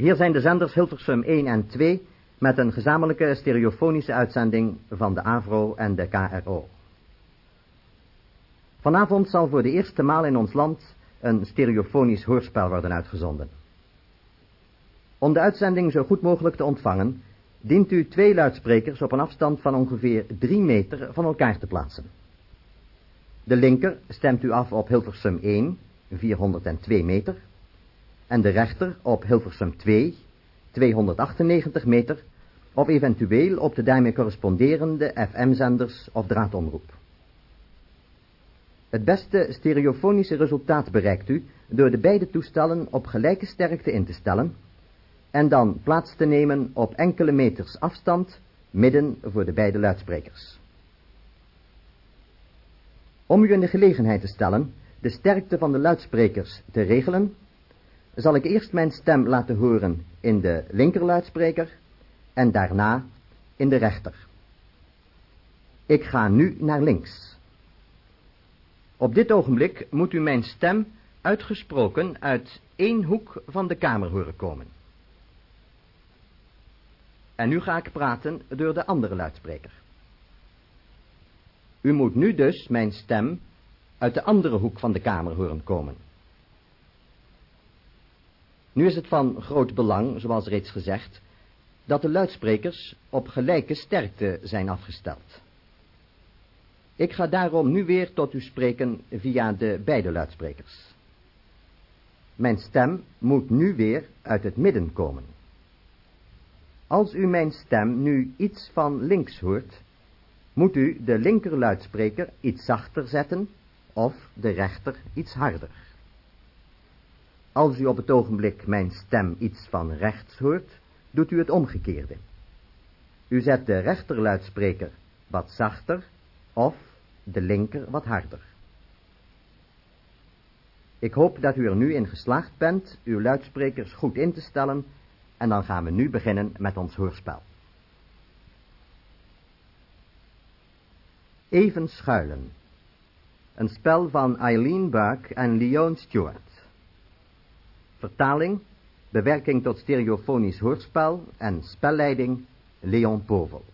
Hier zijn de zenders Hilversum 1 en 2 met een gezamenlijke stereofonische uitzending van de AVRO en de KRO. Vanavond zal voor de eerste maal in ons land een stereofonisch hoorspel worden uitgezonden. Om de uitzending zo goed mogelijk te ontvangen, dient u twee luidsprekers op een afstand van ongeveer 3 meter van elkaar te plaatsen. De linker stemt u af op Hilversum 1, 402 meter, en de rechter op Hilversum 2, 298 meter, of eventueel op de daarmee corresponderende FM-zenders of draadomroep. Het beste stereofonische resultaat bereikt u door de beide toestellen op gelijke sterkte in te stellen en dan plaats te nemen op enkele meters afstand midden voor de beide luidsprekers. Om u in de gelegenheid te stellen de sterkte van de luidsprekers te regelen, zal ik eerst mijn stem laten horen in de linkerluidspreker en daarna in de rechter. Ik ga nu naar links. Op dit ogenblik moet u mijn stem uitgesproken uit één hoek van de kamer horen komen. En nu ga ik praten door de andere luidspreker. U moet nu dus mijn stem uit de andere hoek van de kamer horen komen. Nu is het van groot belang, zoals reeds gezegd, dat de luidsprekers op gelijke sterkte zijn afgesteld. Ik ga daarom nu weer tot u spreken via de beide luidsprekers. Mijn stem moet nu weer uit het midden komen. Als u mijn stem nu iets van links hoort, moet u de linkerluidspreker iets zachter zetten of de rechter iets harder. Als u op het ogenblik mijn stem iets van rechts hoort, doet u het omgekeerde. U zet de rechterluidspreker wat zachter of de linker wat harder. Ik hoop dat u er nu in geslaagd bent uw luidsprekers goed in te stellen en dan gaan we nu beginnen met ons hoorspel. Even schuilen. Een spel van Eileen Buck en Leon Stewart. Vertaling, bewerking tot stereofonisch hoorspel en spelleiding Leon Povel.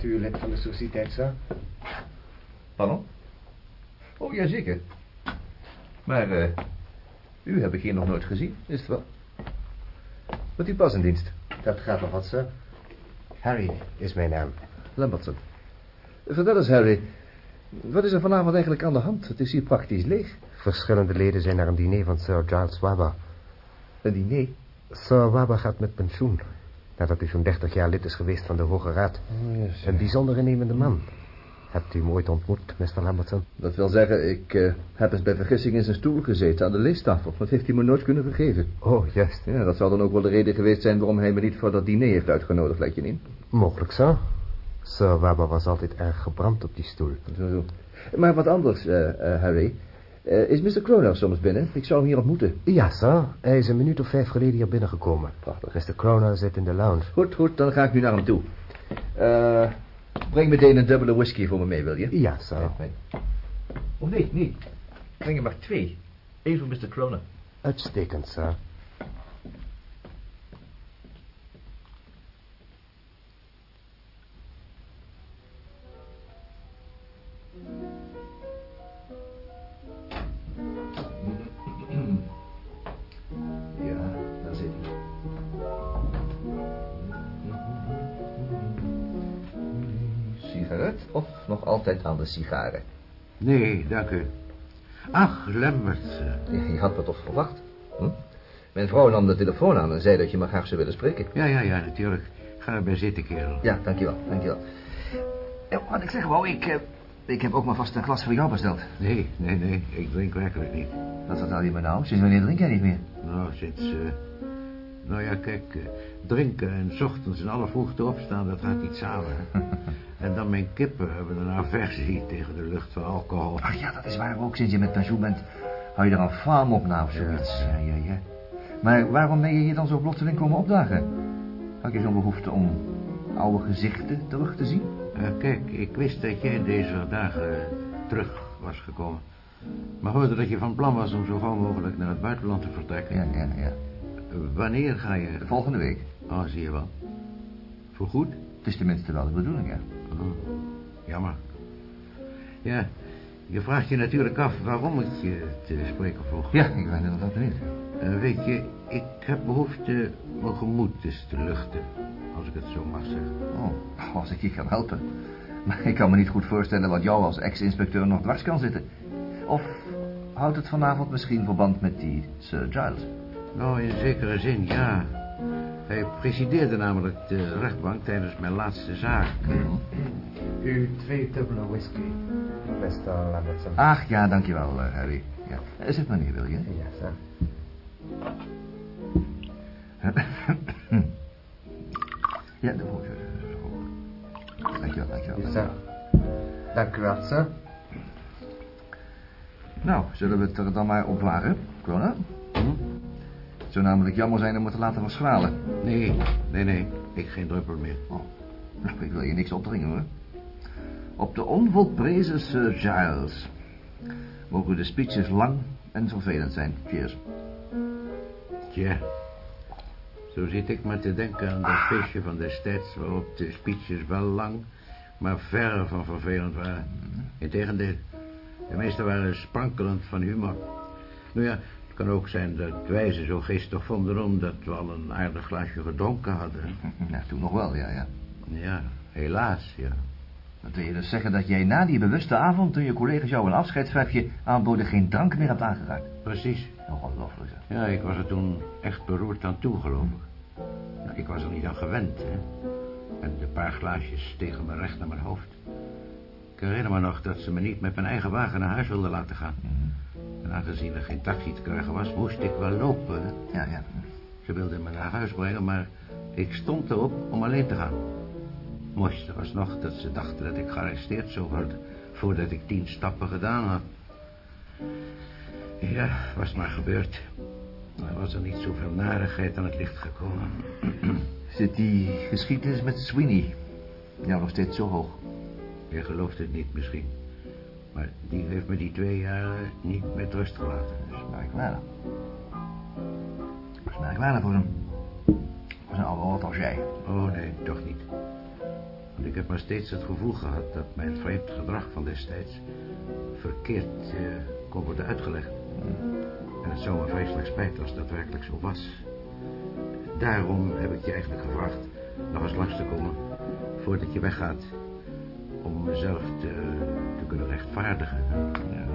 Bent u lid van de? Pardon? Oh, jazeker. Maar, eh, u heb ik hier nog nooit gezien, is het wel? Wat u pas in dienst? Dat gaat nog wat, sir. Harry is mijn naam. Lambertson. Vertel eens, Harry. Wat is er vanavond eigenlijk aan de hand? Het is hier praktisch leeg. Verschillende leden zijn naar een diner van Sir Giles Wabber. Een diner? Sir Wabber gaat met pensioen. Nadat hij zo'n 30 jaar lid is geweest van de Hoge Raad. Oh, yes. Een bijzonder innemende man. Hebt u hem ooit ontmoet, Mr. Lambertson? Dat wil zeggen, ik eh, heb eens bij vergissing in zijn stoel gezeten aan de leestafel. Dat heeft hij me nooit kunnen vergeven. Oh, juist. Ja, dat zal dan ook wel de reden geweest zijn waarom hij me niet voor dat diner heeft uitgenodigd, lijkt je niet? Mogelijk, sir. Sir Wabber was altijd erg gebrand op die stoel. Zo, zo. Maar wat anders, eh, eh, Harry. Eh, is Mr. Croner soms binnen? Ik zou hem hier ontmoeten. Ja, sir. Hij is een minuut of vijf geleden hier binnengekomen. Prachtig. Mr. Croner zit in de lounge. Goed, goed, dan ga ik nu naar hem toe. Eh, breng meteen een dubbele whisky voor me mee, wil je? Ja, sir. Oh, nee, nee. Breng er maar twee. Eén voor Mr. Croner. Uitstekend, sir. Of nog altijd aan de sigaren? Nee, dank u. Ach, Lambert. je had me toch verwacht? Hm? Mijn vrouw nam de telefoon aan en zei dat je me graag zou willen spreken. Ja, ja, ja, natuurlijk. Ga erbij zitten, kerel. Ja, dankjewel, dankjewel. Wat ik zeg wou, ik, eh, ik heb ook maar vast een glas voor jou besteld. Nee, nee, nee. Ik drink werkelijk niet. Wat vertel je me nou? Sinds wanneer drink jij niet meer? Nou, sinds... eh, nou ja, kijk. eh, drinken en 's ochtends in alle vroegte opstaan, dat gaat niet samen. en dan mijn kippen hebben een aversie tegen de lucht van alcohol. Ach ja, dat is waar ook. Sinds je met pensioen bent, hou je er een faam op na of zoiets. Ja, ja, ja. Maar waarom ben je hier dan zo plotseling komen opdagen? Had je zo'n behoefte om oude gezichten terug te zien? Eh, kijk, ik wist dat jij deze dagen terug was gekomen. Maar hoorde dat je van plan was om zo gauw mogelijk naar het buitenland te vertrekken. Ja, ja, ja. Wanneer ga je... Volgende week. Oh, zie je wel. Voorgoed? Het is tenminste wel de bedoeling, ja. Oh, jammer. Ja, je vraagt je natuurlijk af waarom ik je te spreken vroeg. Ja, ik ben inderdaad benieuwd. Eh, weet je, ik heb behoefte mijn gemoed eens te luchten. Als ik het zo mag zeggen. Oh, als ik je kan helpen. Maar ik kan me niet goed voorstellen wat jou als ex-inspecteur nog dwars kan zitten. Of houdt het vanavond misschien verband met die Sir Giles? Nou, in zekere zin, ja. Hij presideerde namelijk de rechtbank tijdens mijn laatste zaak. U twee dubbele whisky, Mr. Lambertson. Ach ja, dankjewel, eh, Harry. Ja. Eh, Zit maar neer, wil je? Ja, sir. Ja, de voorzitter. Dankjewel, dankjewel. Ja, sir. Dank u wel, sir. Nou, zullen we het er dan maar op wagen, Corona? Het zou namelijk jammer zijn om het te laten verschralen. Nee, nee, nee. Ik geen druppel meer. Oh, nou, ik wil je niks opdringen, hoor. Op de onvolprezen Sir Giles. Mogen de speeches lang en vervelend zijn. Cheers. Tja. Zo zit ik maar te denken aan dat feestje van destijds... waarop de speeches wel lang, maar verre van vervelend waren. Integendeel, de meeste waren sprankelend van humor. Nou ja, het kan ook zijn dat wij ze zo geestig vonden... omdat we al een aardig glaasje gedronken hadden. Nou, toen nog wel, ja, ja. Ja, helaas, ja. Dat wil je dus zeggen dat jij na die bewuste avond... toen je collega's jou een afscheidsvijfje aanboden... geen drank meer hebt aangeraakt? Precies. Ongelooflijk, zeg. Ja, ik was er toen echt beroerd aan toe, geloof ik. Nou, ik was er niet aan gewend, hè. En de paar glaasjes stegen me recht naar mijn hoofd. Ik herinner me nog dat ze me niet met mijn eigen wagen naar huis wilden laten gaan. En aangezien er geen taxi te krijgen was, moest ik wel lopen. Ja, ja. Ze wilden me naar huis brengen, maar ik stond erop om alleen te gaan. Mooiste was nog dat ze dachten dat ik gearresteerd zou worden... voordat ik tien stappen gedaan had. Ja, was maar gebeurd. Er was er niet zoveel narigheid aan het licht gekomen. Zit die geschiedenis met Sweeney... ja, nog steeds zo hoog? Je gelooft het niet misschien. Maar die heeft me die twee jaren niet met rust gelaten. Dat is merkwaardig. Dat is merkwaardig voor hem. Zo'n oude rot als jij. Oh, nee, toch niet. Want ik heb maar steeds het gevoel gehad dat mijn vreemd gedrag van destijds verkeerd eh, kon worden uitgelegd. En het zou me vreselijk spijt als dat werkelijk zo was. Daarom heb ik je eigenlijk gevraagd nog eens langs te komen voordat je weggaat. Om mezelf te kunnen rechtvaardigen. Ja.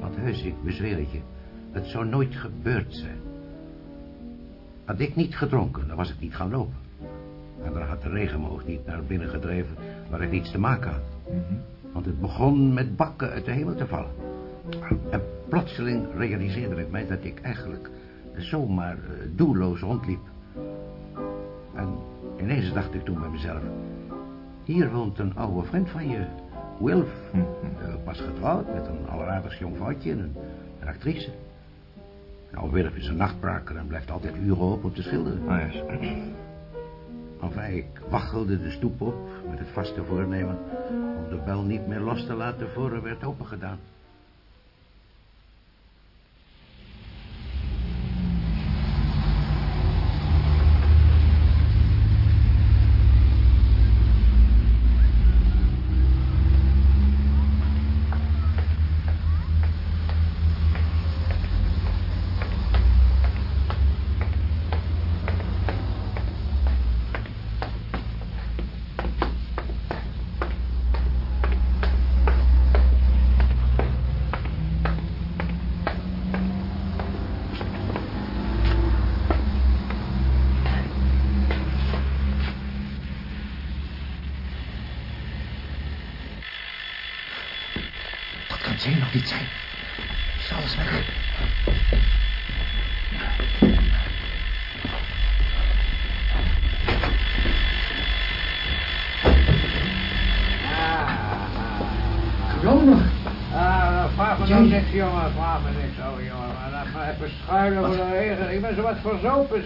Want heus, ik bezweer het je, het zou nooit gebeurd zijn. Had ik niet gedronken, dan was ik niet gaan lopen. En dan had de regen me ook niet naar binnen gedreven waar ik niets te maken had. Want het begon met bakken uit de hemel te vallen. En plotseling realiseerde ik mij dat ik eigenlijk zomaar eh, doelloos rondliep. En ineens dacht ik toen bij mezelf... Hier woont een oude vriend van je, Wilf. Eh, pas getrouwd met een alleraardigst jong vrouwtje en een, een actrice. Nou, Wilf is een nachtbraker en blijft altijd uren op om te schilderen. Oh, yes. Enfin, ik waggelde de stoep op met het vaste voornemen... om de bel niet meer los te laten voor er werd opengedaan.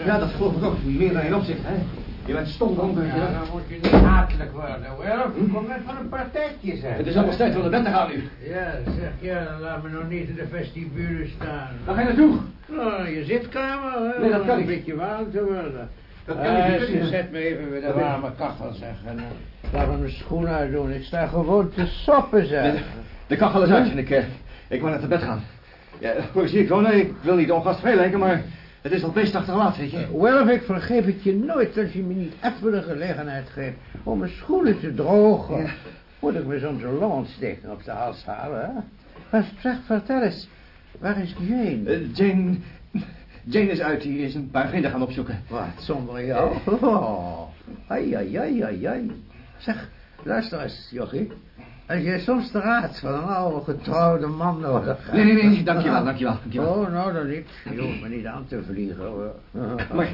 Ja, dat geloof ik ook. Meer dan in opzicht, hè. Je bent stom dronken. Ja, dan moet je niet hatelijk worden, Wilf. Kom net van een partijtje, zeg. Het is almost tijd om naar bed te gaan nu. Ja, zeg, ja, dan laat me nog niet in de vestibule staan. Waar ga je naartoe? Nou, je zitkamer, hè? Nee, dat kan. Een beetje warm te worden. Dat kan Eh, niet, ze- kan niet. Zet me even bij de warme kachel, zeg. En, eh, laat me mijn schoenen uitdoen. Ik sta gewoon te soppen, zeg. De, de kachel is uit en ik, eh, ik wil naar bed gaan. Ja, corrigeer Kronen, ik wil niet ongastvrij lijken, maar het is al beestdag te laat, weet je. Wilf, ik vergeef het je nooit als je me niet even de gelegenheid geeft om mijn schoenen te drogen. Ja. Moet ik me soms een longontsteking op de hals halen, hè? Maar zeg, vertel eens, waar is Jane? Eh, Jane... Jane is uit, die is een paar vrienden gaan opzoeken. Wat, zonder jou? Oh, ai, ai, ai, ai, ai. Zeg, luister eens, Jochie. Als jij soms de raad van een oude getrouwde man nodig hebt... Nee, nee, nee, dankjewel, dankjewel, dankjewel. Oh, nou dan niet. Je hoeft me niet aan te vliegen, hoor. Maar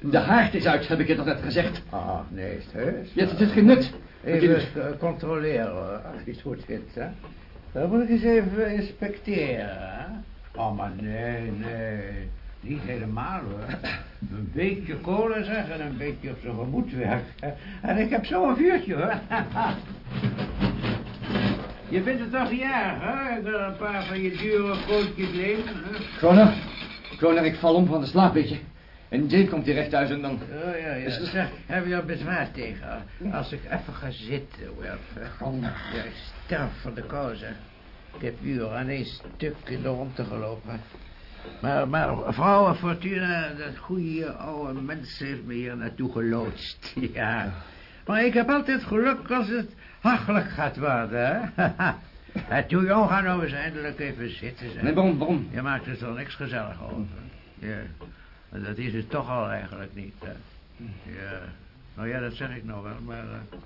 de haard is uit, heb ik je toch net gezegd. Ah, nee, is het heus? Ja, het is geen nut. Je Even doet. eh, controleren, hoor, als je het goed vindt, hè. Dan moet ik eens even inspecteren, hè. Oh, maar nee, nee. Niet helemaal, hoor. Een beetje kolen, zeg, en een beetje op zijn gemoed werken. En ik heb zo een vuurtje, hoor. Je vindt het toch erg, hè? Wil een paar van je dure kootjes nemen, hè? Kroner, Kroner, ik val om van de slaap, weet je. En Jane komt direct thuis en dan... Oh, ja, ja. Zeg, heb je er bezwaar tegen? Als ik even ga zitten, Wilf. Gewoon. Ja, ik sterf van de kou, zeg. Ik heb uren aan één stuk in de ronde gelopen. Maar, maar vrouwen Fortuna, dat goede oude mens heeft me hier naartoe geloodst. Ja. Maar ik heb altijd geluk als het hachelijk gaat worden, hè. Toen jong gaan nou eens eindelijk even zitten, zeg. Nee, waarom? Je maakt er zo niks gezellig over. Ja. Dat is het toch al eigenlijk niet, hè. Ja. Nou ja, dat zeg ik nou wel, maar... eh,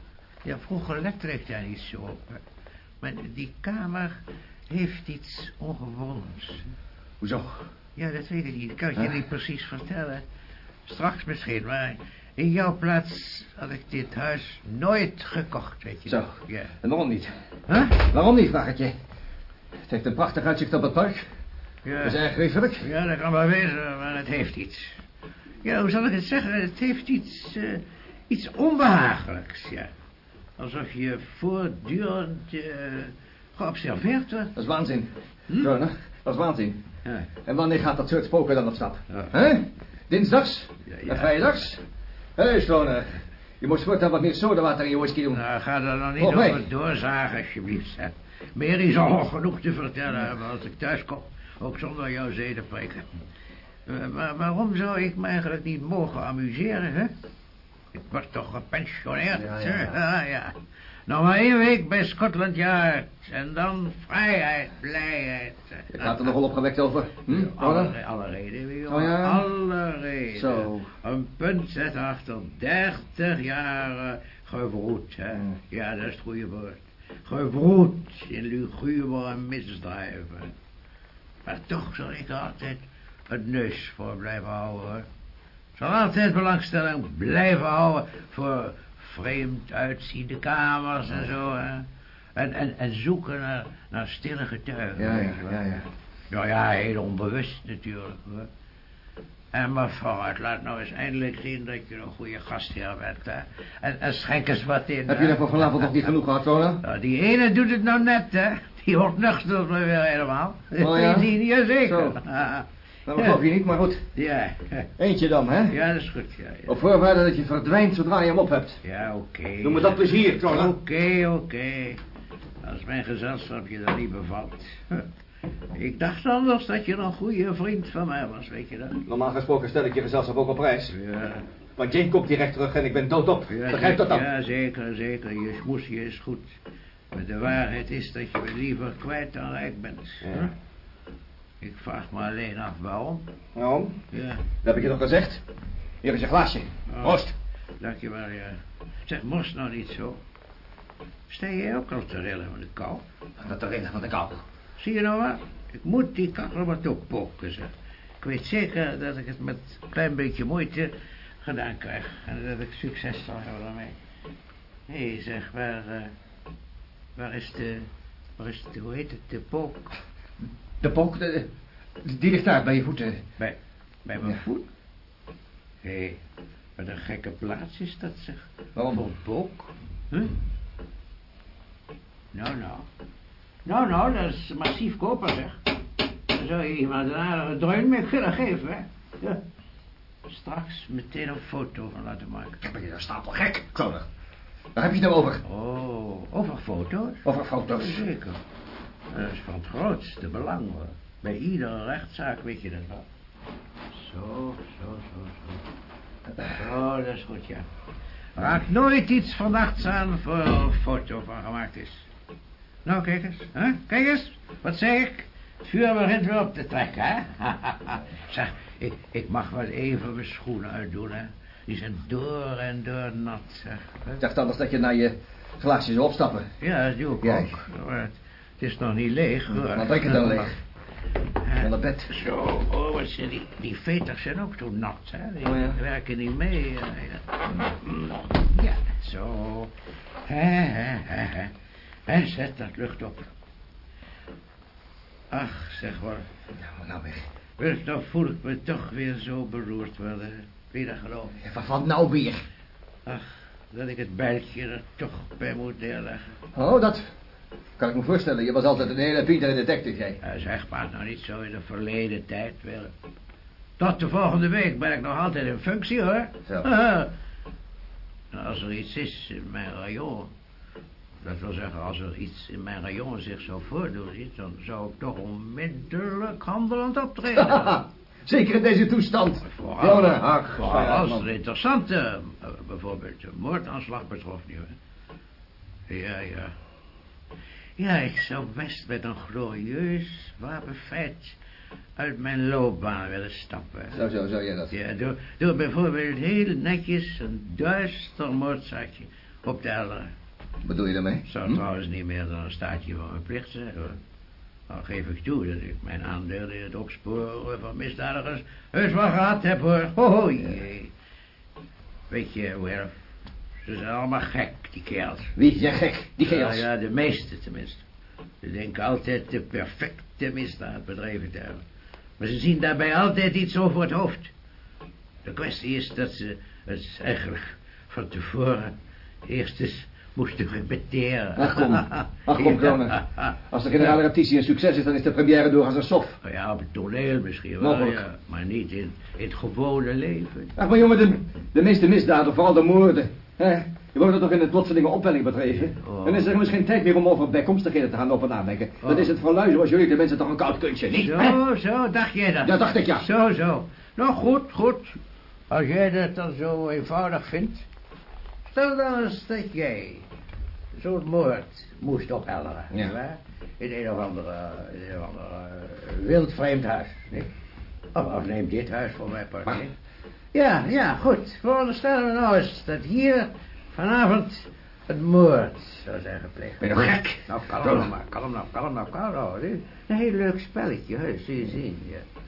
ja, vroeger lette ik daar niet zo op. hè. Maar die kamer heeft iets ongewoons. Hoezo? Ja, dat weet ik niet. Ik kan het je niet precies vertellen. Straks misschien, maar in jouw plaats had ik dit huis nooit gekocht, weet je Zo. Ja. En waarom niet? Huh? Waarom niet, vraag ik je. Het heeft een prachtig uitzicht op het park. Ja. Dat is erg liefelijk. Ja, dat kan wel wezen, maar het heeft iets. Ja, hoe zal ik het zeggen? Het heeft iets, eh, iets onbehagelijks, ja. Alsof je voortdurend eh, geobserveerd wordt. Dat is waanzin. Hm? Kroner, dat is waanzin. Ja. En wanneer gaat dat soort spoken dan op stap? Ja. Dinsdags? Ja, ja. En vrijdags? Hé, hey, Schone. Je moet voortaan wat meer sodawater in je whisky doen. Nou, ga er dan niet Oh, over doorzagen, alsjeblieft, zeg. Mary zal nog genoeg te vertellen hebben als ik thuis kom. Ook zonder jouw zedenpreken. Eh, maar waarom zou ik me eigenlijk niet mogen amuseren, hè? Ik word toch gepensioneerd, Ja, hè? ja. Ja, ja. Nog maar één week bij Scotland Yard. En dan vrijheid, blijheid. Je gaat er nogal opgewekt over. Hm? Alle, alle reden, jongen. Oh ja? Alle reden. Zo. Een punt zet achter 30 jaar gevroed, hè. Mm. Ja, dat is het goede woord. Gevroed in lugubere misdrijven. Maar toch zal ik er altijd het neus voor blijven houden, zal altijd belangstelling blijven houden voor vreemd uitziende kamers en zo, hè. En, en, en zoeken naar, naar stille getuigen. Ja, ja, je ja, ja. Nou ja, heel onbewust natuurlijk. Hoor. En maar vooruit, laat nou eens eindelijk zien dat je een goede gastheer bent. Hè. En, en schenk eens wat in. Heb hè. je er voor vanavond nog niet genoeg gehad, Schone? Nou, die ene doet het nou net, hè. Die wordt nuchter weer helemaal. Oh ja? Die, jazeker. Zo. Ah, Dat geloof je niet, maar goed. ja. Eentje dan, hè? ja, dat is goed. Ja, ja. Op voorwaarde dat je verdwijnt zodra je hem op hebt. Ja, oké. Doe me dat plezier, Schone. Oké, oké. Als mijn gezelschap je dan niet bevalt. Ik dacht anders dat je een goede vriend van mij was, weet je dat? Normaal gesproken stel ik je gezelschap ook op prijs. Ja, Maar Jane komt direct terug en ik ben doodop. ja, Begrijp dat dan? Ja, zeker, zeker. Je smoesje is goed. Maar de waarheid is dat je me liever kwijt dan rijk bent. Ja. Ik vraag me alleen af waarom. Waarom? Ja, Dat heb ik je toch gezegd? Hier is je glaasje. Oh. Proost. dankjewel, ja. Zeg, morst nou niet zo. Sta jij ook al te rillen van de kou? Dat erin van de kou. Zie je nou wat? Ik moet die kachel maar oppoken, zeg. Ik weet zeker dat ik het met een klein beetje moeite gedaan krijg. En dat ik succes zal hebben daarmee. Hé, hey, zeg, waar, eh, waar is de, waar is de, hoe heet het, de pook? De pook, de- die ligt daar bij je voeten. Bij, bij mijn Ja. voet? Hé, hey, wat een gekke plaats is dat, zeg. Waarom? Voor een pook? Huh? Nou, nou. Nou, nou, dat is massief koper, zeg. Daar zou je iemand een aardige dreun mee kunnen geven, hè? Ja. Straks meteen een foto van laten maken. Ben je daar stapel gek? Waar heb je het nou over? Oh, over foto's? Over foto's. Zeker. Dat is van het grootste belang, hoor. Bij iedere rechtszaak weet je dat wel. Zo, zo, zo, zo. Zo, dat is goed, ja. Raak nooit iets verdachts aan voor een foto van gemaakt is. Nou, kijk eens. Hè? Kijk eens. Wat zeg ik? Het vuur begint weer op te trekken, hè? zeg, ik, ik mag wel even mijn schoenen uitdoen, hè. Die zijn door en door nat, zeg. Ik dacht anders dat je naar je glaasje zou opstappen. Ja, dat doe ik Jij. ook. Het is nog niet leeg, hoor. Dan drink het dan leeg. Hè? Onder bed. Zo, oh, wat die, die veters zijn ook zo nat, hè. Die Oh, ja. werken niet mee. Ja, ja. ja zo. Hè, hè, hè. Hè, zet dat lucht op. Ach, zeg maar. Nou, nou weg. Weet, dan voel ik me toch weer zo beroerd worden. Wie dat gelooft. Ja, Wat, wat nou weer? Ach, dat ik het bijltje er toch bij moet neerleggen. Oh, dat kan ik me voorstellen. Je was altijd een hele pintere detective, jij. Ja, zeg maar nou niet zo in de verleden tijd, Willem. Tot de volgende week ben ik nog altijd in functie, hoor. Zo. Nou, als er iets is in mijn rayon... Dat wil zeggen, als er iets in mijn rayon zich zou voordoen, dan zou ik toch onmiddellijk handelend optreden. Zeker in deze toestand. Vooral, Kroner, ach, vooral ja, als er interessante, eh, bijvoorbeeld moordaanslag betrof nu. Ja, ja. Ja, ik zou best met een glorieus wapenfeit uit mijn loopbaan willen stappen. Zo, zo, zo, jij dat. Ja, door, door bijvoorbeeld heel netjes een duister moordzaakje op te helderen. Wat bedoel je daarmee? Zou Hm? trouwens niet meer dan een staatje van mijn plicht zijn, hoor. Geef ik toe dat ik mijn aandeel in het opsporen van misdadigers heus wel gehad heb, hoor. Ho, ho, jee. Weet je, Werf, ze zijn allemaal gek, die kerels. Wie? Jij gek. Die Ja, geels. ja, de meeste tenminste. Ze denken altijd de perfecte misdaad bedreven te hebben. Maar ze zien daarbij altijd iets over het hoofd. De kwestie is dat ze het eigenlijk van tevoren eerst eens moesten repeteren. Ach kom, ach kom, Kronen. Als de generale repetitie een succes is, dan is de première door als een sof. Nou Ja, op het toneel misschien wel, ja. Maar niet in, in het gewone leven. Ach, maar jongen, de, de meeste misdaden, vooral de moorden. Hè? Je wordt er toch in het plotselinge opwelling bedreven. Oh. Dan is er geen tijd meer om over bijkomstigheden te gaan op en nadenken. Dan Oh. is het voor lui zoals jullie de mensen toch een koud kunstje, niet? hè? Zo, zo, dacht jij dat? Ja, dacht ik, ja. Zo, zo. Nou, goed, goed. Als jij dat dan zo eenvoudig vindt. Stel dan eens dat jij zo'n moord moest ophelderen. Ja. nietwaar? In een of andere, in een of andere eh, wild vreemd huis. Niet? Of, of neem dit huis voor mij part. Ja, ja, goed. Veronderstellen we nou eens dat hier vanavond het moord zou zijn gepleegd. Ben je nou gek? Nou, kalm nou maar, kalm nou, kalm nou, kalm nou. Dit is Een heel leuk spelletje, hè, zul je zien. Ja.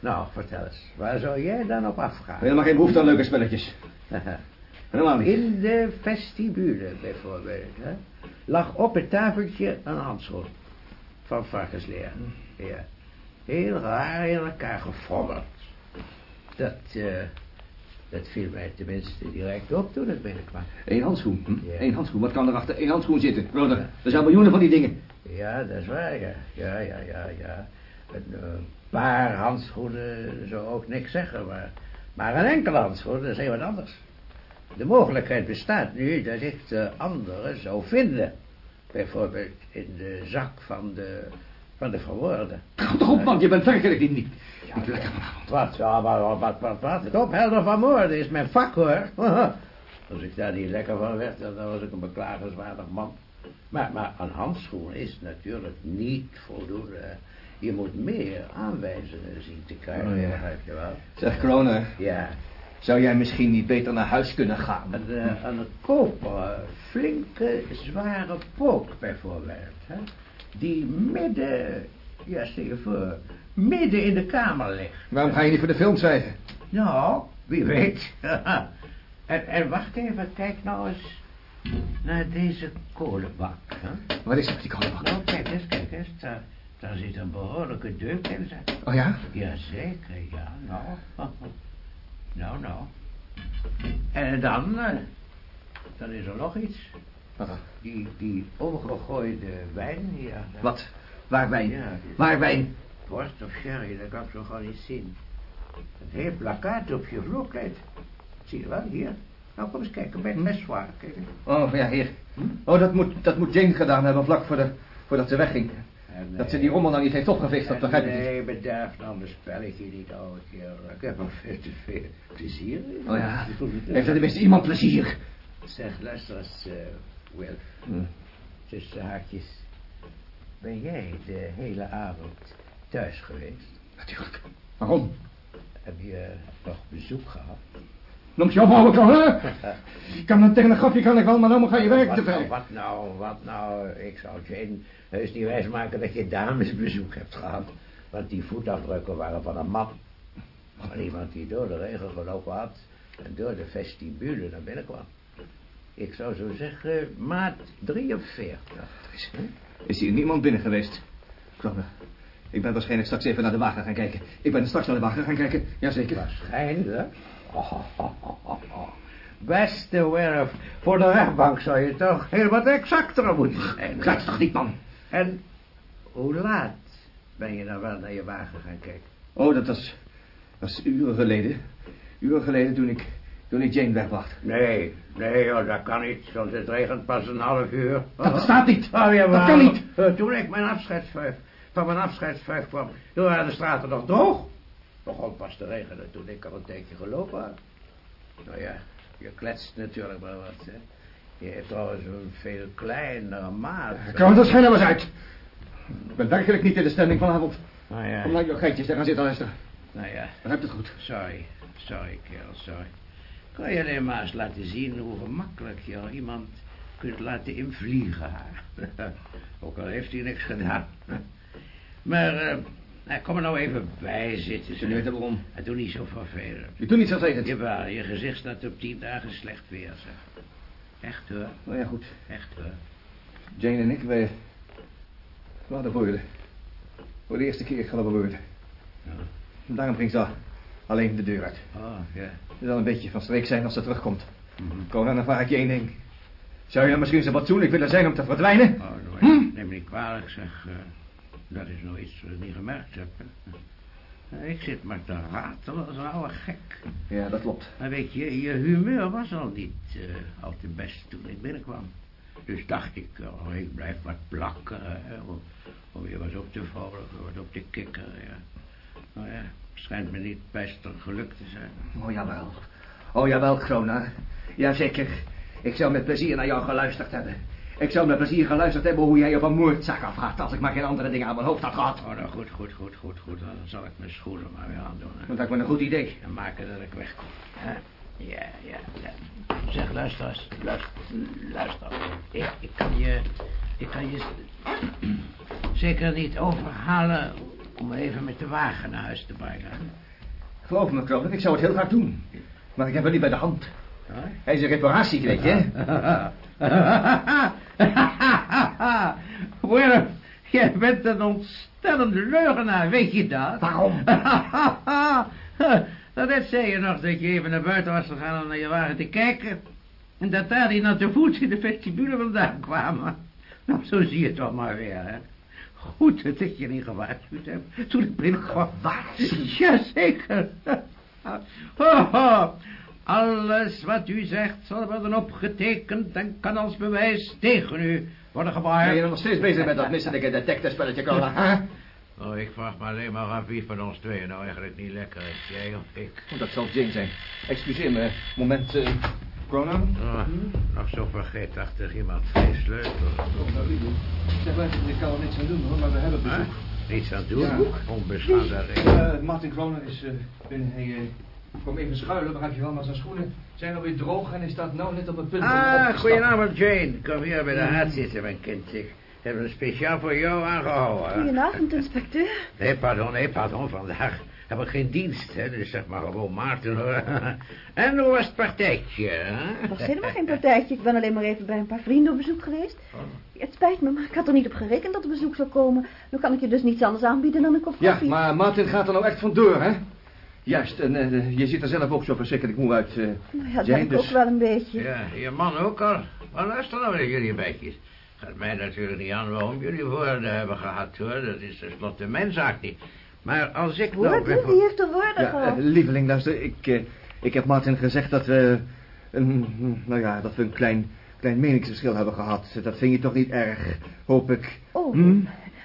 Nou, vertel eens, waar zou jij dan op afgaan? Helemaal geen behoefte aan leuke spelletjes. Helemaal niet. In de vestibule bijvoorbeeld, hè, lag op het tafeltje een handschoen van varkensleer. Ja. Heel raar in elkaar gefrommeld. Dat, eh, dat viel mij tenminste direct op toen ik binnenkwam. Eén handschoen. Hm? Ja. Eén handschoen. Wat kan er achter één handschoen zitten? Broder, er zijn miljoenen van die dingen. Ja, dat is waar, ja. Ja, ja, ja, ja. Een eh, paar handschoenen zou ook niks zeggen, maar, maar een enkele handschoen, dat is heel wat anders. De mogelijkheid bestaat nu dat ik de andere zou vinden. Bijvoorbeeld in de zak van de, van de verwoorden. Ga toch op, man. Je bent werkelijk niet, lekker vanavond. Wat, ja, wat, wat, wat, wat, het ophelderen van moorden is mijn vak, hoor. Als ik daar niet lekker van werd, dan was ik een beklagenswaardig man. Maar, maar een handschoen is natuurlijk niet voldoende. Je moet meer aanwijzingen zien te krijgen, Oh, ja. begrijp je wel? Zeg, Kroner, Ja, zou jij misschien niet beter naar huis kunnen gaan? een, eh, een koperen, flinke, zware pook bijvoorbeeld. Hè? Die midden, ja, stel je voor, midden in de kamer ligt. Waarom ga je niet voor de film schrijven? Nou, wie weet. en, en wacht even, kijk nou eens naar deze kolenbak. Hè? Wat is dat, die koude bak? Nou, kijk eens, kijk eens. Daar, daar zit een behoorlijke deuk in. zeg. Oh ja? Jazeker, ja, nou. nou, nou. En dan, eh, dan is er nog iets. Wat dan? Die, die omgegooide wijn hier. Wat? Waar wijn? Ja, Waar wijn? Worst of sherry, dat kan ik zo gewoon niet zien. Een heel plakkaat op je vloerkleed. Zie je wel, hier. Nou, kom eens kijken, bij het meswaar. Kijk. Oh, ja, hier. Hm? Oh, dat moet, dat moet Jane gedaan hebben vlak voor de, voordat ze wegging. En, Dat ze die rommel nou niet heeft opgeveegd, dat en begrijp ik niet. Nee, bederf nou mijn spelletje niet, oude kerel. Ik heb er veel te veel plezier in. Oh ja, heeft er tenminste iemand plezier? Zeg, luister eens, eh, Will. Hm. Tussen haakjes. Ben jij de hele avond thuis geweest? Natuurlijk. Waarom? Heb je nog bezoek gehad? Noemt je op, hè? Ik kan een telegrafje kan ik wel, maar dan ga je werk te Wat nou, ver. wat nou, wat nou? Ik zou Jane heus niet wijsmaken dat je damesbezoek hebt gehad. Want die voetafdrukken waren van een man. Van iemand die door de regen gelopen had en door de vestibule naar binnen kwam. Ik zou zo zeggen, maat 43. Is, is hier niemand binnen geweest? Kronen, ik ben waarschijnlijk straks even naar de wagen gaan kijken. Ik ben straks naar de wagen gaan kijken, jazeker. Waarschijnlijk. Beste Werf, voor de rechtbank zou je toch heel wat exacter moeten zijn. Dat is toch niet, man? En hoe laat ben je dan wel naar je wagen gaan kijken? Oh, dat was, was uren geleden. Uren geleden toen ik, toen ik Jane wegbracht. Nee, nee hoor, dat kan niet, want het regent pas een half uur. Dat bestaat niet. Oh, ja, Dat kan niet. Toen ik mijn afscheidsvuif, van mijn afscheidsvuif kwam, toen waren de straten nog droog. Begon pas te regenen toen ik al een tijdje gelopen had. Nou ja, je kletst natuurlijk maar wat, hè. Je hebt trouwens een veel kleinere maat. Kronen, dat schijn nou eens uit. Ik ben werkelijk niet in de stemming vanavond. Nou ja, Om naar je geitjes te gaan zitten luisteren. nou ja. Begrijp het goed. Sorry, sorry kerel, sorry. Kan je alleen maar eens laten zien hoe gemakkelijk je al iemand kunt laten invliegen. Ook al heeft hij niks gedaan. Maar, eh, nou, kom er nou even bij zitten. Je weet waarom. Doe niet zo vervelend. Je doet niet zo vervelend. Jawel, je gezicht staat op tien dagen slecht weer, zeg. Echt hoor, Nou ja, goed. echt hoor. Jane en ik, wij... We hadden woorden. Voor de eerste keer we woorden. Ja. En daarom ging ze alleen de deur uit. Oh, ja. Het zal een beetje van streek zijn als ze terugkomt. Mhm. Conan, dan vraag ik je één ding. Zou je misschien zo fatsoenlijk willen zijn om te verdwijnen? Oh, Hm? neem me niet kwalijk, zeg. Dat is nou iets wat ik niet gemerkt heb. Ik zit maar te ratelen als een oude gek. Ja, dat klopt. Maar weet je, je humeur was al niet eh, al te best toen ik binnenkwam. Dus dacht ik, oh, ik blijf maar plakken. Hè, om, om je wat op te vrolijken, wat op te kikken. Ja. Nou ja, schijnt me niet best een geluk te zijn. Oh, jawel. Oh, jawel, Krona. Jazeker. Ik zou met plezier naar jou geluisterd hebben. Ik zou met plezier geluisterd hebben hoe jij op een moordzaak afgaat... als ik maar geen andere dingen aan mijn hoofd had gehad. Oh, nou goed, goed, goed, goed, goed. Dan zal ik mijn schoenen maar weer aandoen. Hè. Dat lijkt me een goed idee. En maken dat ik wegkom. Hè? Ja, ja, ja. Zeg, luister eens. Luister. luister. Ik, ik kan je... Ik kan je... Zeker niet overhalen om even met de wagen naar huis te brengen. Geloof me, Krona, ik zou het heel graag doen. Maar ik heb hem niet bij de hand. Huh? Hij is een reparatie, weet je. Willem, jij bent een ontstellende leugenaar, weet je dat? Waarom? dat net zei je nog dat je even naar buiten was gegaan om naar je wagen te kijken. En dat daar die natte voet in de vestibule vandaan kwamen. Nou, zo zie je het toch maar weer, hè. Goed dat ik je niet gewaarschuwd heb toen ik binnenkwam. Gewaarschuwd? Jazeker. Ho, ho. Alles wat u zegt zal worden opgetekend en kan als bewijs tegen u worden Ben gebruikt. je nog steeds bezig met dat misselijke detective-spelletje, Krona, hè? Oh, ik vraag me alleen maar af wie van ons tweeën nou eigenlijk niet lekker is. Jij of ik? Oh, Dat zal Jane zijn. Excuseer me. Moment, eh Krona? Oh, nog zo vergeetachtig iemand. Geen sleutel. Zeg maar, ik kan er niks aan doen hoor, maar we hebben Huh? bezoek. Niets aan doen? Ja. Onbeschaamde reden. Eh, Martin Kroner is eh, binnen. Hij eh, kwam even schuilen, begrijp je wel, maar zijn schoenen zijn alweer droog en hij staat nou net op het punt om op te Ah, goedenavond Jane. Kom hier bij de haard zitten, mijn kind. Ik heb een speciaal voor jou aangehouden. Goedenavond, inspecteur. Nee, pardon, nee, pardon. Vandaag heb ik geen dienst, hè. Dus zeg maar gewoon Maarten, hoor. En hoe was het partijtje, hè? Het was helemaal geen partijtje. Ik ben alleen maar even bij een paar vrienden op bezoek geweest. Het spijt me, maar ik had er niet op gerekend dat er bezoek zou komen. Nu kan ik je dus niets anders aanbieden dan een kop Ja, koffie. maar Martin gaat er nou echt vandoor, hè? Juist, en eh, je ziet er zelf ook zo verschrikkelijk moe uit. eh. Nou ja, dat Jane, ik dus- ook wel een beetje. Ja, je man ook al. Maar luister nou naar jullie beetjes. Gaat mij natuurlijk niet aan waarom jullie woorden hebben gehad, hoor. Dat is tenslotte mijn zaak niet. Maar als ik nou... Woorden? bijvoor- Wie heeft er woorden Ja, gehad? eh, lieveling, luister, ik, eh, ik heb Martin gezegd dat we... Een, nou ja, dat we een klein, klein meningsverschil hebben gehad. Dat vind je toch niet erg, hoop ik. Oh, Hm?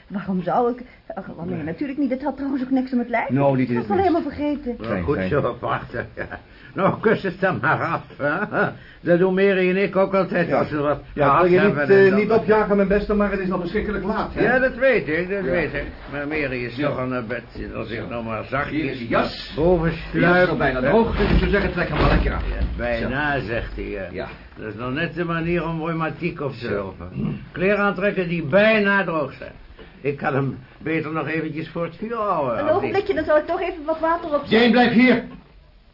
Waarom zou ik... Ach, nee, natuurlijk niet. Het had trouwens ook niks om het lijf. Nou, niet in Ik het was minst. helemaal vergeten. Nou, Fijn, goed fijn. zo, wachten. Ja. Nou, kus het dan maar af, hè. Dat doen Mary en ik ook altijd als we wat Ja, ik wil je niet, eh, niet opjagen, mijn beste, maar het is nog verschrikkelijk laat, hè? Ja, dat weet ik, dat Ja. weet ik. Maar Mary is Ja. toch al naar bed. Als ik nou maar zachtjes... Hier is jas. Boven Ja, is sluip. al bijna droog, dus ik zou zeggen, trek hem maar lekker aan. Ja, bijna, zegt hij. ja. Ja. Dat is nog net de manier om rheumatiek op te lopen. Kleren aantrekken die bijna droog zijn. Ik kan hem beter nog eventjes voor het vuur houden. Een ogenblikje, dan zal ik toch even wat water op Jane, blijf hier!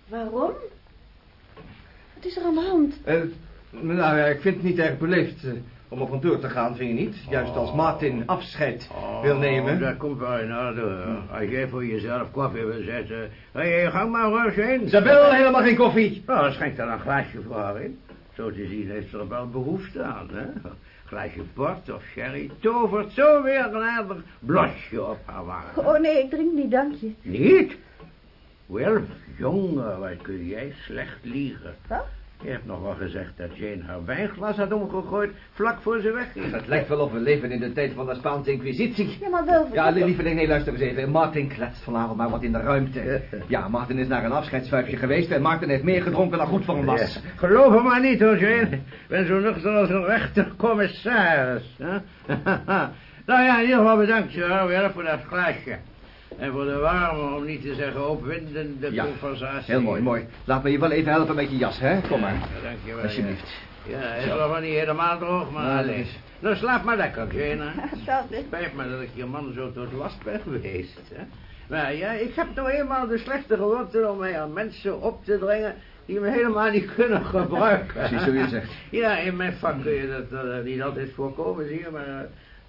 Waarom? Wat is er aan de hand? Eh, nou ja, ik vind het niet erg beleefd eh, om er vandoor te gaan, vind je niet? Juist als Martin afscheid wil nemen. Oh, dat komt wel in orde. hoor. Als jij voor jezelf koffie wil zetten... Hé, gang maar rustig heen. Ze wil helemaal geen koffie. Nou, dan schenk daar een glaasje voor haar in. Zo te zien heeft ze er wel behoefte aan, hè? Glaasje port of sherry tovert zo weer een aardig blosje op haar wangen. Oh nee, ik drink niet, dank je. Niet? Wel, jongen, wat kun jij slecht liegen. Wat? Je hebt nog wel gezegd dat Jane haar wijnglas had omgegooid vlak voor ze wegging. Het lijkt wel of we leven in de tijd van de Spaanse inquisitie. Ja, maar wel... Ja, lieveling, nee, luister eens even. Martin kletst vanavond maar wat in de ruimte. Ja, Martin is naar een afscheidsvuifje geweest en Martin heeft meer gedronken dan goed voor hem was. Ja, geloof hem maar niet hoor, Jane. Ik ben zo nuchter als een rechtercommissaris. hè? nou ja, in ieder geval bedankt, hoor, weer voor dat glaasje. En voor de warme, om niet te zeggen opwindende Ja, conversatie. Heel mooi, mooi. Laat me je wel even helpen met je jas, hè? Kom maar. Ja, dankjewel. Alsjeblieft. Ja, ja is nog wel niet helemaal droog, maar Ja, dat alleen. is- Nou, slaap maar lekker, Jane. Hetzelfde. Spijt me dat ik je man zo tot last ben geweest. Hè? Maar ja, ik heb nou eenmaal de slechte gewoonte om mij aan mensen op te dringen die me helemaal niet kunnen gebruiken. Precies zo je zegt. Ja, in mijn vak kun je dat eh, niet altijd voorkomen, zie je, maar eh,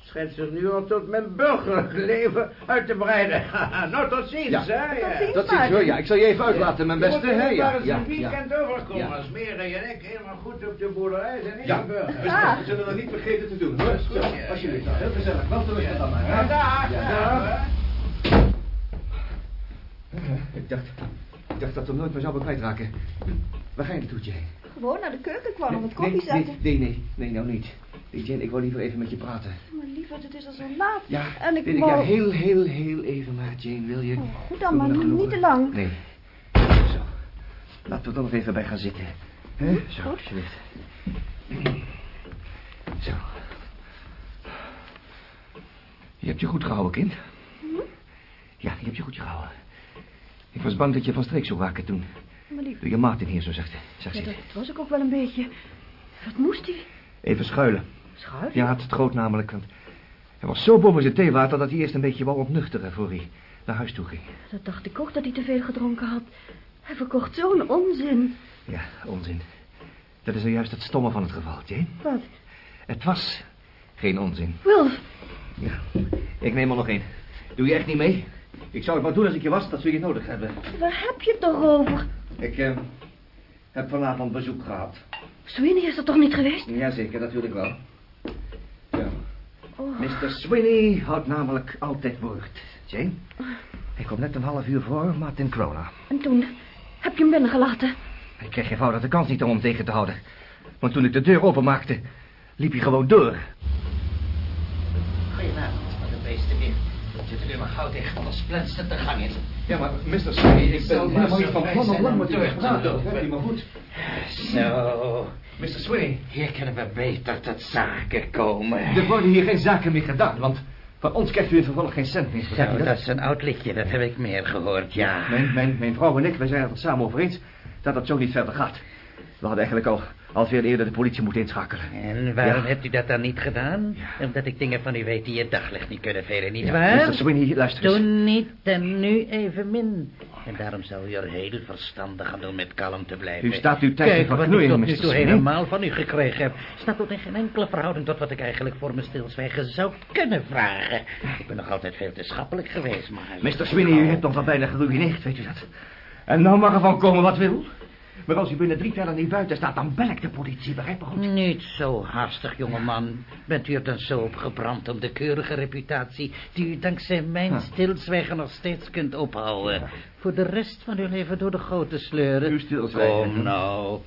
schijnt zich nu al tot mijn burgerlijk leven uit te breiden. nou, tot ziens, Ja. hè. Tot ja. ziens. Dat ziet hoor, ja. Ik zal je even uitlaten, mijn beste. Je moet hè? Ja, maar eens ja, een ja. weekend overkomen. Ja. Als Mary en ik helemaal goed op de boerderij zijn Ja, ingeburgerd. Ja. we zullen dat niet vergeten te doen, hoor. Zo, Ja. alsjeblieft. nou, Heel gezellig. Wel met dan maar, Ja, hè? dag. Ja, dag. Ik dacht, ik dacht dat we hem nooit meer zouden kwijtraken. Waar ga je naartoe, Jane? Gewoon naar de keuken kwam om het koffie nee, zetten. nee, nee, nee, nou niet. Jane, ik wil liever even met je praten. Maar lieverd, het is al zo laat. Ja, en ik weet ik, ja, heel, heel, heel even maar, Jane, wil je? Oh, goed dan, maar niet te lang. Nee. Zo. Laten we er nog even bij gaan zitten. Hè? Zo, Goed. alsjeblieft. Zo. Je hebt je goed gehouden, kind. Ja, je hebt je goed gehouden. Ik was bang dat je van streek zou raken toen. Maar die... Toen je Martin hier zo zag, zag Ja, dat was ik ook wel een beetje. Wat moest hij? Even schuilen. Schuif? Ja, het groot namelijk, want hij was zo boven zijn theewater dat hij eerst een beetje wou ontnuchteren voor hij naar huis toe ging. Dat dacht ik ook dat hij te veel gedronken had. Hij verkocht zo'n onzin. Ja, onzin. Dat is nou juist het stomme van het geval, Jane. Wat? Het was geen onzin. Wilf, Ja, ik neem er nog één. Doe je echt niet mee? Ik zou het maar doen als ik je was, dat zul je nodig hebben. waar heb je het toch over? Ik eh, heb vanavond bezoek gehad. Sweeney is er toch niet geweest? Jazeker, natuurlijk wel. Ja. Oh, Mr. Sweeney houdt namelijk altijd woord. Jane? Ik kom net een half uur voor Martin Crona. en toen heb je hem binnengelaten. Ik kreeg eenvoudig de kans niet om hem tegen te houden. Want toen ik de deur openmaakte, liep hij gewoon door. Goedenavond, wat een beesten weer. Maar gauw tegen alles plenst de gang in. Ja, maar Mr. Sweeney, ik ben helemaal niet van plan om lang met u te te praten. Begrijp je maar goed. Zo, Mr. Sweeney, hier kunnen we beter tot zaken komen. er worden hier geen zaken meer gedaan, want van ons krijgt u in vervolg geen cent meer. Zo, dat is een oud liedje, dat heb ik meer gehoord, ja. Mijn, mijn, mijn vrouw en ik, wij zijn het er samen over eens dat het zo niet verder gaat. We hadden eigenlijk al, al veel eerder de politie moeten inschakelen. En waarom Ja. hebt u dat dan niet gedaan? Omdat ik dingen van u weet die je daglicht niet kunnen velen, niet Ja, waar? Mr. Sweeney, luister eens. Toen niet en nu even min. En daarom zou u er heel verstandig aan doen met kalm te blijven. U staat uw tijd te Kijk, wat ik tot Mr. nu toe Sweeney. helemaal van u gekregen heb... staat tot in geen enkele verhouding tot wat ik eigenlijk voor mijn stilzwijgen zou kunnen vragen. Ik ben nog altijd veel te schappelijk geweest, maar... Mr. Sweeney, u hebt ons al bijna geruineerd, weet u dat? En nou mag er van komen wat wil. Maar als u binnen drie tellen niet buiten staat, dan bel ik de politie, begrijp me goed? Niet zo haastig, jongeman. Bent u er dan zo op gebrand om de keurige reputatie... die u dankzij mijn stilzwijgen nog steeds kunt ophouden... voor de rest van uw leven door de goot te sleuren? Uw stilzwijgen. Kom nou.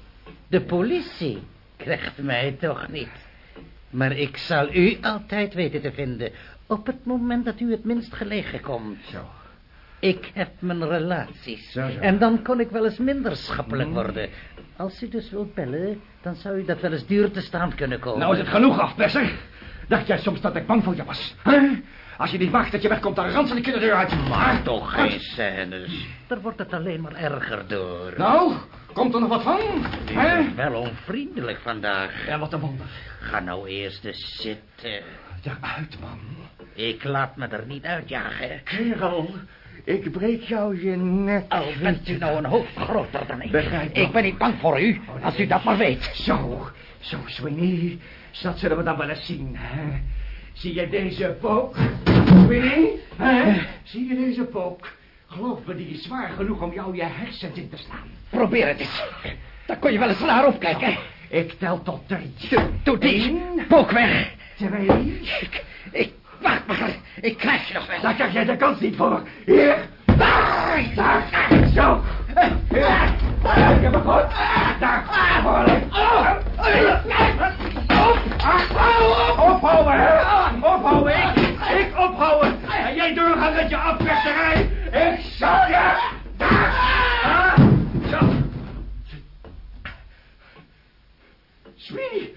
De politie krijgt mij toch niet. Maar ik zal u altijd weten te vinden... op het moment dat u het minst gelegen komt. Zo. Ik heb mijn relaties. Zo, zo. En dan kon ik wel eens minder schappelijk worden. Als u dus wilt bellen, dan zou u dat wel eens duur te staan kunnen komen. Nou is het genoeg, afperser. Dacht jij soms dat ik bang voor je was? Hè? Als je niet wacht dat je wegkomt, dan ransel ik je de deur uit. Maar toch geen scènes. Daar wordt het alleen maar erger door. Nou, komt er nog wat van? Hè? wel onvriendelijk vandaag. Ja, wat een wonder. Ga nou eerst eens zitten. Daaruit, man. Ik laat me er niet uitjagen. Kerel, ik breek jou je nek. Al bent u nou een hoofd groter dan ik. Begrijp. Ik ben niet bang voor u, als u dat maar weet. Zo, zo, Sweeney. Dat zullen we dan wel eens zien, hè? Zie je deze pook, Sweeney? Hè? Zie je deze pook? Geloof me, die is zwaar genoeg om jou je hersens in te slaan. Probeer het eens. Dan kon je wel eens naar opkijken. Ik tel tot drie. Doe die. Pook weg. twee. Ik, ik, wacht maar. Ik krijg je nog wel. Daar krijg jij de kans niet voor. Hier. Daar. Daar. Zo. Hier. Daar. Ik heb het goed. Daar. Voorlijk. Ophouden, hè. Ophouden. Ik, ik ophouden. En jij doorgaan met je afperserij. Ik zal je. Daar. Ah. Zo. Sweeney.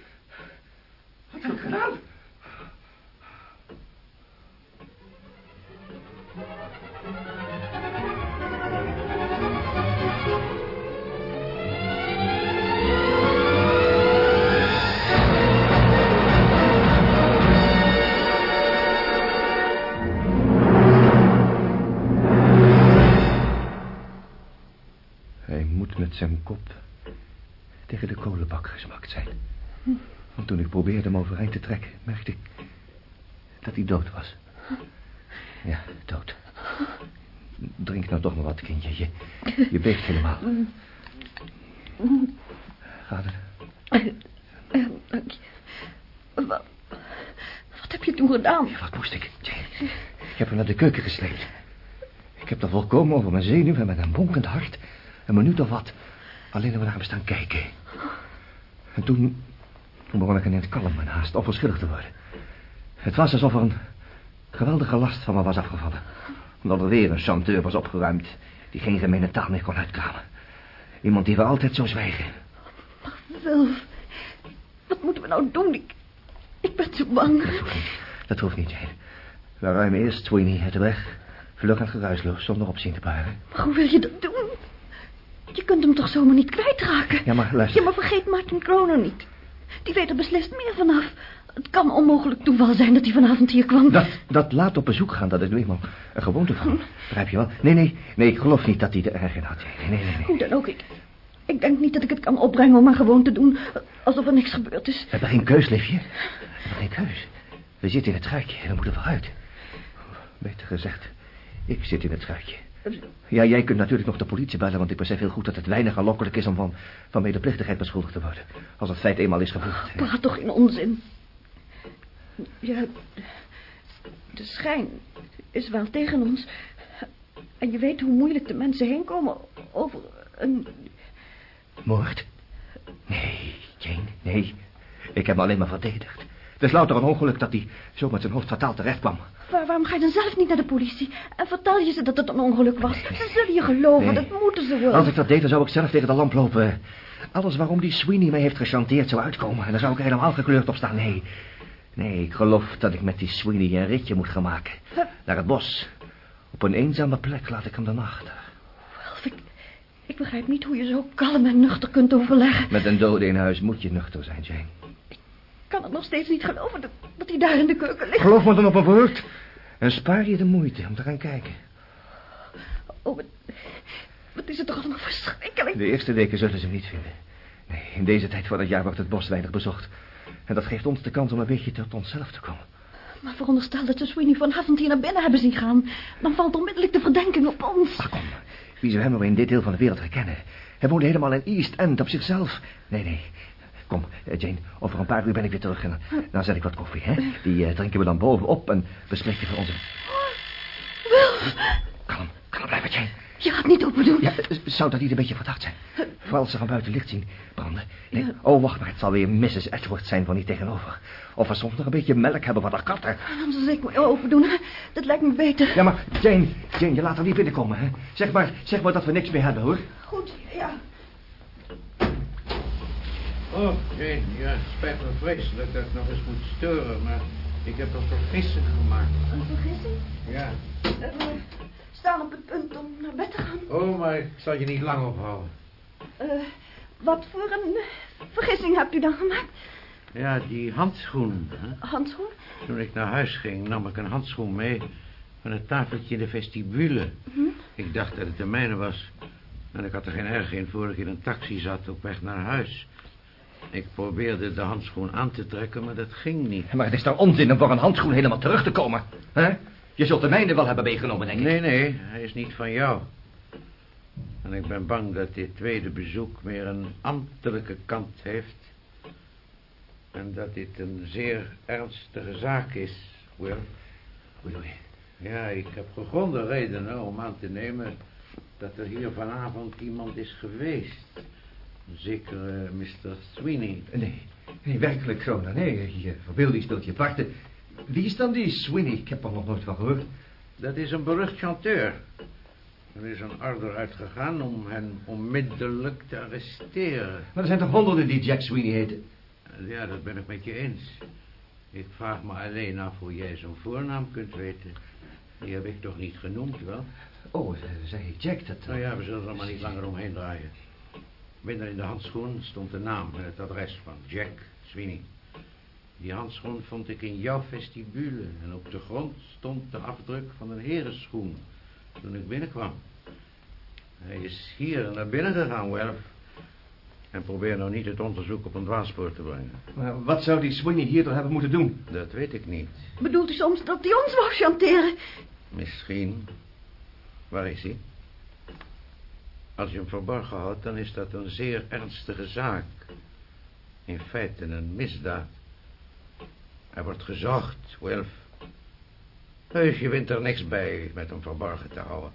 Wat heb ik gedaan? Hij moet met zijn kop tegen de kolenbak gesmakt zijn. Want toen ik probeerde hem overeind te trekken, merkte ik dat hij dood was. Ja, dood. Drink nou toch maar wat, kindje. Je, je beeft helemaal. Gaat het? Dank je. Wat, wat heb je toen gedaan? Wat moest ik? Ik heb hem naar de keuken gesleept. Ik heb er volkomen over mijn zenuwen met een bonkend hart. Een minuut of wat. Alleen maar naar hem staan kijken. En toen... Toen begon ik ineens kalm en haast onverschillig te worden. Het was alsof er een geweldige last van me was afgevallen. Omdat er weer een chanteur was opgeruimd... die geen gemene taal meer kon uitkramen. Iemand die we altijd zo zwijgen. Wilf, wat moeten we nou doen? Ik, ik ben zo bang. Dat hoeft niet. Dat hoeft niet, Jane. We ruimen eerst Sweeney uit de weg. Vlug en geruisloos, zonder opzien te baren. Maar hoe wil je dat doen? Je kunt hem toch zomaar niet kwijtraken? Ja, maar luister. Ja, maar vergeet Martin Kroner niet. Die weet er beslist meer vanaf. Het kan onmogelijk toeval zijn dat hij vanavond hier kwam. Dat, dat laat op bezoek gaan, dat is nu eenmaal een gewoonte van hem. Begrijp je wel? Nee, nee, nee, ik geloof niet dat hij er erg in had. Nee, nee, nee. nee. Hoe dan ook, ik, ik denk niet dat ik het kan opbrengen om maar gewoon te doen... alsof er niks gebeurd is. We hebben geen keus, liefje. We hebben geen keus. We zitten in het schuitje en we moeten vooruit. Beter gezegd, ik zit in het schuitje. Ja, jij kunt natuurlijk nog de politie bellen, want ik besef heel goed dat het weinig aanlokkelijk is om van, van medeplichtigheid beschuldigd te worden. Als het feit eenmaal is gebeurd. Praat toch in onzin. Ja, de schijn is wel tegen ons. En je weet hoe moeilijk de mensen heen komen over een... Moord? Nee, Jane, nee. Ik heb me alleen maar verdedigd. Het is louter een ongeluk dat hij zo met zijn hoofd fataal terecht kwam. Waar, waarom ga je dan zelf niet naar de politie? En vertel je ze dat het een ongeluk was? Ze zullen je geloven, Nee. dat moeten ze wel. Als ik dat deed, dan zou ik zelf tegen de lamp lopen. Alles waarom die Sweeney mij heeft gechanteerd zou uitkomen. En dan zou ik helemaal gekleurd op staan. Nee, nee, ik geloof dat ik met die Sweeney een ritje moet gaan maken. Naar het bos. Op een eenzame plek laat ik hem dan achter. Ralf, ik, ik begrijp niet hoe je zo kalm en nuchter kunt overleggen. Met een dode in huis moet je nuchter zijn, Jane. Ik kan het nog steeds niet geloven dat, dat hij daar in de keuken ligt. Geloof me dan op een woord. En spaar je de moeite om te gaan kijken. Oh, wat, wat is het toch allemaal verschrikkelijk. De eerste weken zullen ze hem niet vinden. Nee, in deze tijd van het jaar wordt het bos weinig bezocht. En dat geeft ons de kans om een beetje tot onszelf te komen. Maar veronderstel dat ze Sweeney vanavond hier naar binnen hebben zien gaan. Dan valt onmiddellijk de verdenking op ons. Ach, kom. Wie zou hem nou in dit deel van de wereld herkennen? Hij woonde helemaal in East End op zichzelf. Nee, nee. Kom, eh, Jane, over een paar uur ben ik weer terug. En dan zet ik wat koffie, hè? Die eh, drinken we dan bovenop en bespreken voor onze... Wilf, Kalm, kalm blijven, Jane. Je gaat niet open doen. Ja, eh, zou dat niet een beetje verdacht zijn? Vooral als ze van buiten licht zien branden. Nee, oh, wacht maar, het zal weer Mrs. Edgeworth zijn van hier tegenover. Of we soms nog een beetje melk hebben van de katten. Dan zal ik me open doen. Dat lijkt me beter. Ja, maar Jane, Jane, je laat er niet binnenkomen, hè? Zeg maar, zeg maar dat we niks meer hebben, hoor. Goed, ja. Oh, Jane, ja, het spijt me vreselijk dat ik nog eens moet sturen, maar ik heb een vergissing gemaakt. Een vergissing? Ja. We staan op het punt om naar bed te gaan. Oh, maar ik zal je niet lang ophouden. Eh, wat voor een vergissing hebt u dan gemaakt? Ja, die handschoen. Hè? Handschoen? Toen ik naar huis ging, nam ik een handschoen mee van het tafeltje in de vestibule. Ik dacht dat het de mijne was. En ik had er geen erg in voor ik in een taxi zat op weg naar huis. Ik probeerde de handschoen aan te trekken, maar dat ging niet. Maar het is toch onzin om voor een handschoen helemaal terug te komen, hè? Je zult de mijne wel hebben meegenomen, denk ik. Nee, nee, hij is niet van jou. En ik ben bang dat dit tweede bezoek meer een ambtelijke kant heeft. En dat dit een zeer ernstige zaak is, Will. Hoe bedoel je? Ja, ik heb gegronde redenen om aan te nemen dat er hier vanavond iemand is geweest. Zeker Mr. Sweeney. Nee, nee, werkelijk, Grona. Nee, je verbeelding speelt je parten. Wie is dan die Sweeney? Ik heb er nog nooit van gehoord. Dat is een berucht chanteur. Er is een order uitgegaan om hen onmiddellijk te arresteren. Maar er zijn toch honderden die Jack Sweeney heten? Ja, dat ben ik met je eens. Ik vraag me alleen af hoe jij zo'n voornaam kunt weten. Die heb ik toch niet genoemd, wel? Oh, eh, zei Jack dat... Nou ja, we zullen er maar niet langer omheen draaien. Binnen in de handschoen stond de naam en het adres van Jack Sweeney. Die handschoen vond ik in jouw vestibule en op de grond stond de afdruk van een herenschoen toen ik binnenkwam. Hij is hier naar binnen gegaan, Welf. En probeer nou niet het onderzoek op een dwaalspoor te brengen. Maar wat zou die Sweeney hier toch hebben moeten doen? Dat weet ik niet. Bedoelt u soms dat hij ons wou chanteren? Misschien. Waar is hij? Als je hem verborgen houdt, dan is dat een zeer ernstige zaak. In feite een misdaad. Hij wordt gezocht, Wilf. Heus, je wint er niks bij met hem verborgen te houden.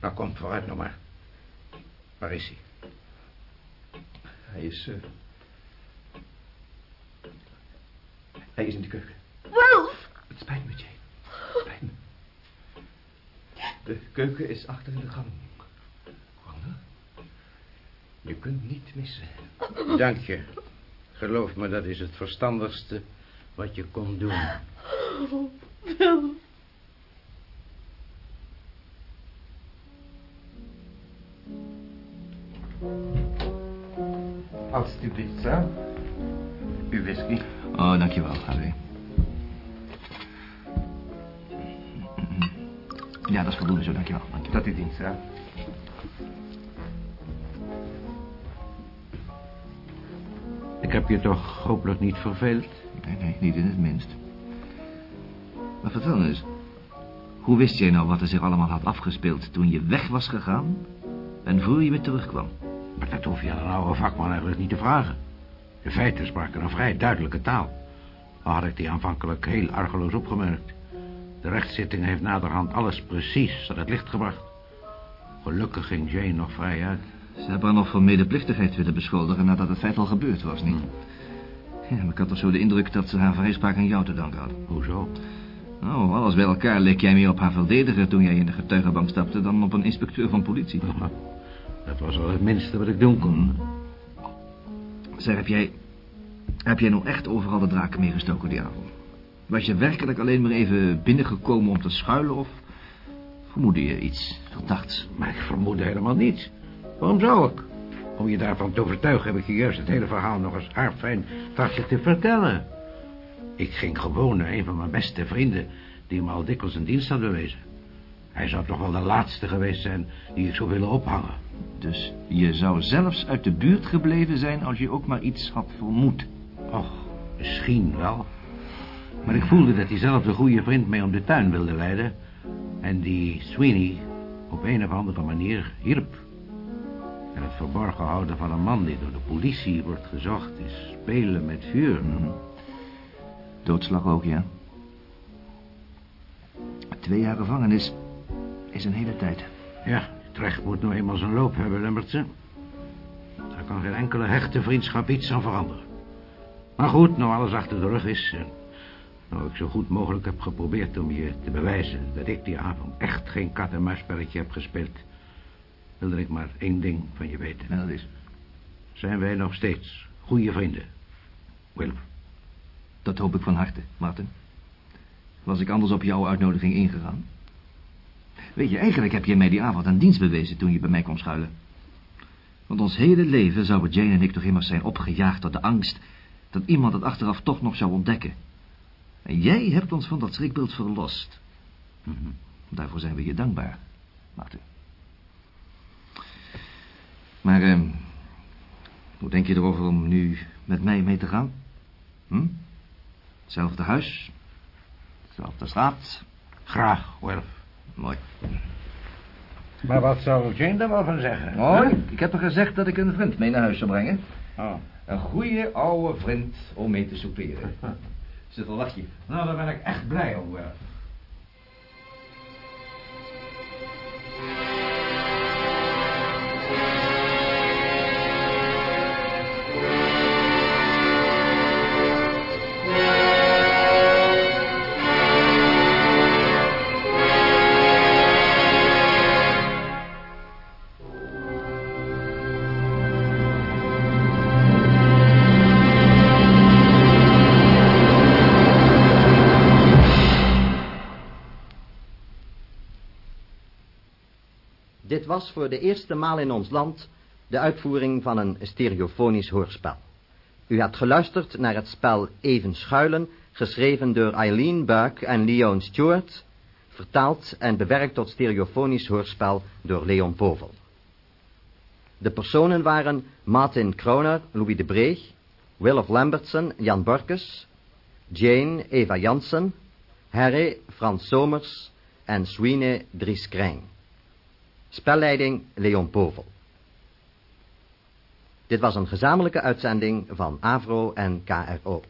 Nou, kom, vooruit nog maar. Waar is hij? Hij is... eh, Hij is in de keuken. Wolf! Het spijt me, Jane. Het spijt me. De keuken is achter in de gang. Wanda, je kunt niet missen. Dank je. Geloof me, dat is het verstandigste wat je kon doen. Alsjeblieft, sir. Uw whisky. Oh, dankjewel, Harry. Ja, dat is voldoende zo, dankjewel. dankjewel. Dat u dient, sir. Ik heb je toch hopelijk niet verveeld? Nee, nee, niet in het minst. Maar vertel nou eens. Hoe wist jij nou wat er zich allemaal had afgespeeld toen je weg was gegaan... en voor je weer terugkwam? Maar dat hoef je aan een oude vakman eigenlijk niet te vragen. De feiten spraken een vrij duidelijke taal. Al had ik die aanvankelijk heel argeloos opgemerkt. De rechtszitting heeft naderhand alles precies aan het licht gebracht. Gelukkig ging Jane nog vrij uit. Ze hebben haar nog van medeplichtigheid willen beschuldigen nadat het feit al gebeurd was, niet? Ja, maar ik had toch zo de indruk dat ze haar vrijspraak aan jou te danken had. Hoezo? Nou, alles bij elkaar leek jij meer op haar verdediger toen jij in de getuigenbank stapte dan op een inspecteur van politie. Dat was al het minste wat ik doen kon. Zeg, heb jij... Heb jij nou echt overal de draken meegestoken die avond? Was je werkelijk alleen maar even binnengekomen om te schuilen of... Vermoedde je iets verdachts? Maar ik vermoedde helemaal niets. Waarom zou ik? Om je daarvan te overtuigen heb ik je juist het hele verhaal nog eens haarfijn trachten te vertellen. Ik ging gewoon naar een van mijn beste vrienden... die me al dikwijls een dienst had bewezen. Hij zou toch wel de laatste geweest zijn die ik zou willen ophangen. Dus je zou zelfs uit de buurt gebleven zijn als je ook maar iets had vermoed. Och, misschien wel. Maar ik voelde dat diezelfde goede vriend mij om de tuin wilde leiden... en die Sweeney op een of andere manier hielp. En het verborgen houden van een man die door de politie wordt gezocht... is spelen met vuur. Doodslag ook, ja. Twee jaar gevangenis is een hele tijd. Ja, het recht moet nou eenmaal zijn loop hebben, Lemmertse. Daar kan geen enkele hechte vriendschap iets aan veranderen. Maar goed, nou alles achter de rug is... en nou ik zo goed mogelijk heb geprobeerd om je te bewijzen... dat ik die avond echt geen kat-en-muisspelletje heb gespeeld... wilde ik maar één ding van je weten. En dat is... Zijn wij nog steeds goede vrienden? Willem. Dat hoop ik van harte, Martin. Was ik anders op jouw uitnodiging ingegaan? Weet je, eigenlijk heb je mij die avond een dienst bewezen toen je bij mij kwam schuilen. Want ons hele leven zouden Jane en ik toch immers zijn opgejaagd door de angst... dat iemand het achteraf toch nog zou ontdekken. En jij hebt ons van dat schrikbeeld verlost. Mhm. Daarvoor zijn we je dankbaar, Martin. Maar, eh, hoe denk je erover om nu met mij mee te gaan? Hm? Hetzelfde huis, dezelfde straat. Graag, Wilf. Mooi. Maar wat zou Jane daar wel van zeggen? Oh, ik heb er gezegd dat ik een vriend mee naar huis zou brengen. Oh. Een goede oude vriend om mee te souperen. Zit al lach je. Nou, daar ben ik echt blij om, Wilf. Was voor de eerste maal in ons land de uitvoering van een stereofonisch hoorspel. U hebt geluisterd naar het spel Even Schuilen, geschreven door Eileen Buck en Leon Stewart, vertaald en bewerkt tot stereofonisch hoorspel door Leon Povel. De personen waren Martin Kroner, Louis de Breeg, Willem Lambertson, Jan Borkes, Jane, Eva Jansen, Harry, Frans Somers en Sweeney Dries Krijn. Spelleiding Leon Povel. Dit was een gezamenlijke uitzending van AVRO en KRO.